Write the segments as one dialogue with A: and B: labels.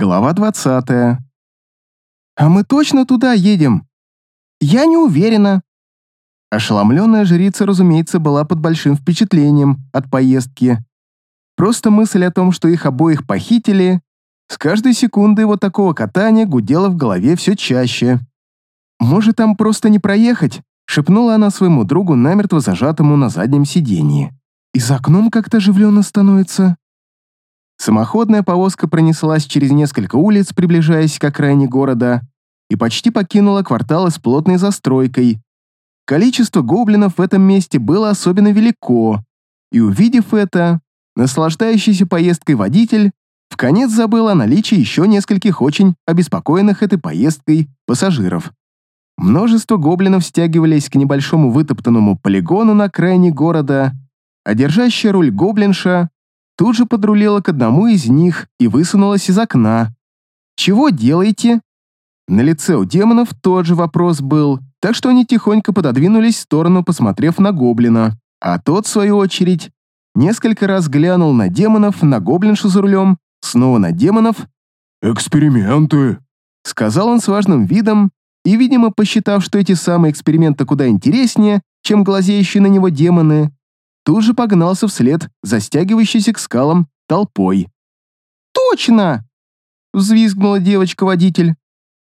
A: Глава 20. «А мы точно туда едем?» «Я не уверена». Ошеломленная жрица, разумеется, была под большим впечатлением от поездки. Просто мысль о том, что их обоих похитили, с каждой секундой вот такого катания гудела в голове все чаще. «Может, там просто не проехать?» — шепнула она своему другу, намертво зажатому на заднем сиденье. «И за окном как-то оживленно становится». Самоходная повозка пронеслась через несколько улиц, приближаясь к окраине города, и почти покинула кварталы с плотной застройкой. Количество гоблинов в этом месте было особенно велико, и, увидев это, наслаждающийся поездкой водитель в конец забыл о наличии еще нескольких очень обеспокоенных этой поездкой пассажиров. Множество гоблинов стягивались к небольшому вытоптанному полигону на окраине города, а держащая руль гоблинша тут же подрулила к одному из них и высунулась из окна. «Чего делаете?» На лице у демонов тот же вопрос был, так что они тихонько пододвинулись в сторону, посмотрев на гоблина, а тот, в свою очередь, несколько раз глянул на демонов, на гоблиншу за рулем, снова на демонов.
B: «Эксперименты», —
A: сказал он с важным видом, и, видимо, посчитав, что эти самые эксперименты куда интереснее, чем глазеющие на него демоны, тут же погнался вслед за стягивающейся к скалам толпой. «Точно!» — взвизгнула девочка-водитель.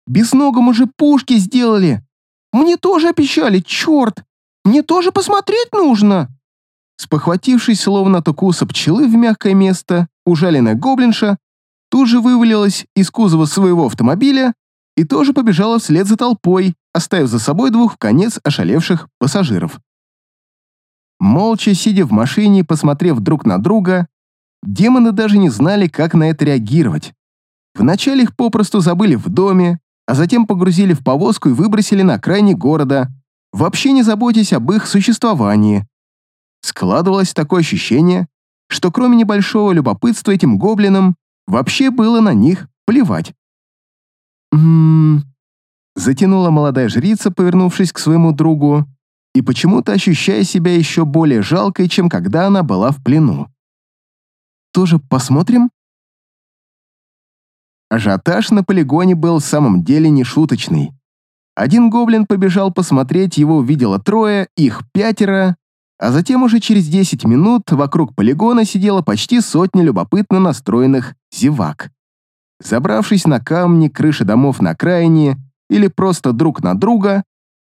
A: «Безногому же пушки сделали! Мне тоже обещали, черт! Мне тоже посмотреть нужно!» Спохватившись, словно от укуса пчелы в мягкое место, ужаленная гоблинша тут же вывалилась из кузова своего автомобиля и тоже побежала вслед за толпой, оставив за собой двух в конец ошалевших пассажиров. Молча сидя в машине посмотрев друг на друга, демоны даже не знали, как на это реагировать. Вначале их попросту забыли в доме, а затем погрузили в повозку и выбросили на окраине города, вообще не заботясь об их существовании. Складывалось такое ощущение, что кроме небольшого любопытства этим гоблинам вообще было на них плевать. «М-м-м», затянула молодая жрица, повернувшись к своему другу, и почему-то ощущая себя еще более жалкой, чем когда она была в плену. «Тоже посмотрим?» Ажиотаж на полигоне был в самом деле нешуточный. Один гоблин побежал посмотреть, его увидело трое, их пятеро, а затем уже через 10 минут вокруг полигона сидела почти сотня любопытно настроенных зевак. Забравшись на камни, крыши домов на окраине или просто друг на друга,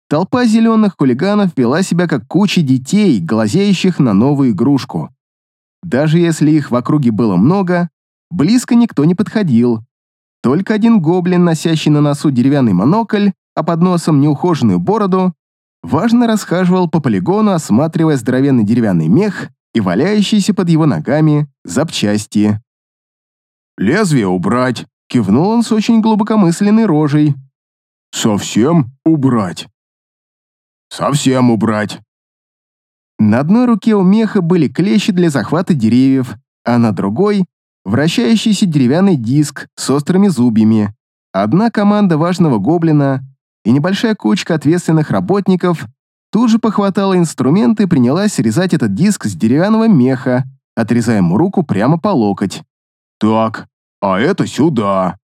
A: Толпа зеленых хулиганов вела себя как куча детей, глазеющих на новую игрушку. Даже если их в округе было много, близко никто не подходил. Только один гоблин, носящий на носу деревянный монокль, а под носом неухоженную бороду, важно расхаживал по полигону, осматривая здоровенный деревянный мех и валяющиеся под его ногами запчасти.
B: «Лезвие убрать!»
A: — кивнул он с очень глубокомысленной рожей.
B: «Совсем убрать!» Совсем убрать.
A: На одной руке у меха были клещи для захвата деревьев, а на другой — вращающийся деревянный диск с острыми зубьями. Одна команда важного гоблина и небольшая кучка ответственных работников тут же похватала инструменты и принялась резать этот диск с деревянного меха, отрезая ему руку прямо по локоть.
B: «Так, а это сюда!»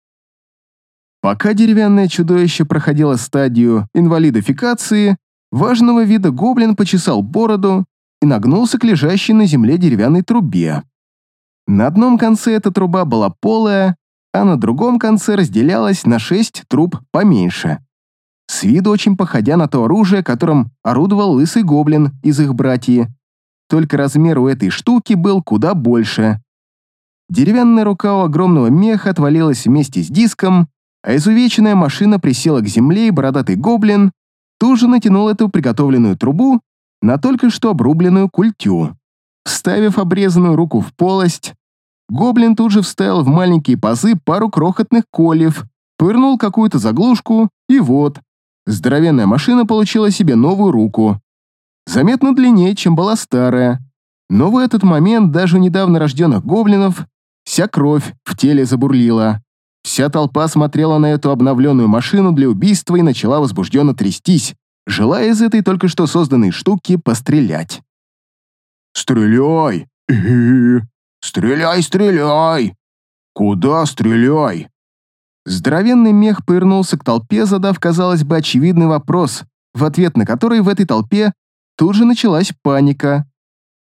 A: Пока деревянное чудовище проходило стадию инвалидификации, Важного вида гоблин почесал бороду и нагнулся к лежащей на земле деревянной трубе. На одном конце эта труба была полая, а на другом конце разделялась на шесть труб поменьше. С виду очень походя на то оружие, которым орудовал лысый гоблин из их братьев. Только размер у этой штуки был куда больше. Деревянная рука у огромного меха отвалилась вместе с диском, а изувеченная машина присела к земле, и бородатый гоблин тут же натянул эту приготовленную трубу на только что обрубленную культю. Вставив обрезанную руку в полость, гоблин тут же вставил в маленькие пазы пару крохотных кольев, пырнул какую-то заглушку, и вот, здоровенная машина получила себе новую руку. Заметно длиннее, чем была старая, но в этот момент даже у недавно рожденных гоблинов вся кровь в теле забурлила. Вся толпа смотрела на эту обновленную машину для убийства и начала возбужденно трястись, желая из этой только что созданной штуки пострелять.
B: «Стреляй! Стреляй, стреляй! Куда стреляй?
A: Здоровенный мех повернулся к толпе, задав, казалось бы, очевидный вопрос, в ответ на который в этой толпе тут же началась паника.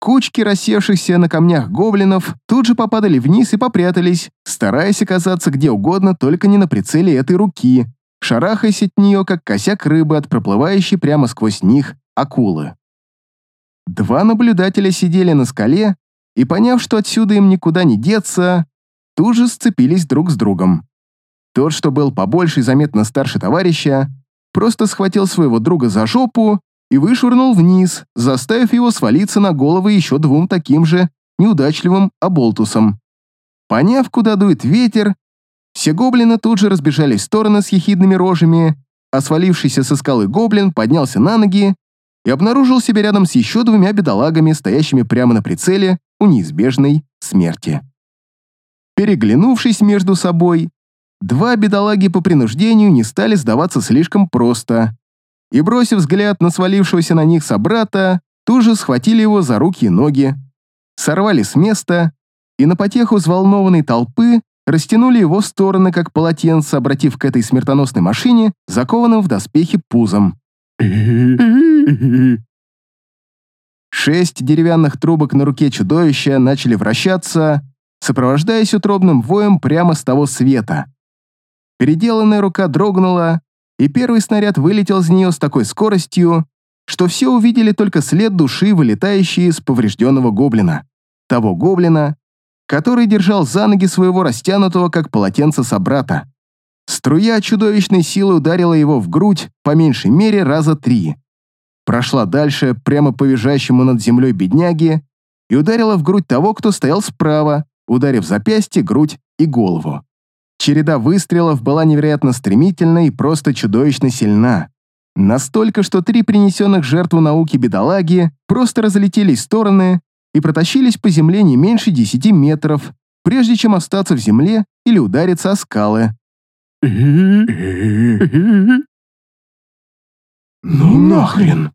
A: Кучки рассевшихся на камнях гоблинов тут же попадали вниз и попрятались, стараясь оказаться где угодно, только не на прицеле этой руки, шарахаясь от нее, как косяк рыбы от проплывающей прямо сквозь них акулы. Два наблюдателя сидели на скале и, поняв, что отсюда им никуда не деться, тут же сцепились друг с другом. Тот, что был побольше и заметно старше товарища, просто схватил своего друга за жопу и вышвырнул вниз, заставив его свалиться на головы еще двум таким же неудачливым оболтусам. Поняв, куда дует ветер, все гоблины тут же разбежались в стороны с ехидными рожами, а свалившийся со скалы гоблин поднялся на ноги и обнаружил себя рядом с еще двумя бедолагами, стоящими прямо на прицеле у неизбежной смерти. Переглянувшись между собой, два бедолаги по принуждению не стали сдаваться слишком просто и, бросив взгляд на свалившегося на них собрата, же схватили его за руки и ноги, сорвали с места и на потеху взволнованной толпы растянули его в стороны, как полотенце, обратив к этой смертоносной машине, закованным в доспехи пузом. Шесть деревянных трубок на руке чудовища начали вращаться, сопровождаясь утробным воем прямо с того света. Переделанная рука дрогнула, и первый снаряд вылетел из нее с такой скоростью, что все увидели только след души, вылетающий из поврежденного гоблина. Того гоблина, который держал за ноги своего растянутого, как полотенце собрата. Струя чудовищной силы ударила его в грудь по меньшей мере раза три. Прошла дальше, прямо по визжащему над землей бедняге, и ударила в грудь того, кто стоял справа, ударив запястье, грудь и голову. Череда выстрелов была невероятно стремительна и просто чудовищно сильна. Настолько, что три принесенных жертву науки бедолаги просто разлетелись в стороны и протащились по земле не меньше десяти метров, прежде чем остаться в земле или удариться о скалы.
B: «Ну нахрен!»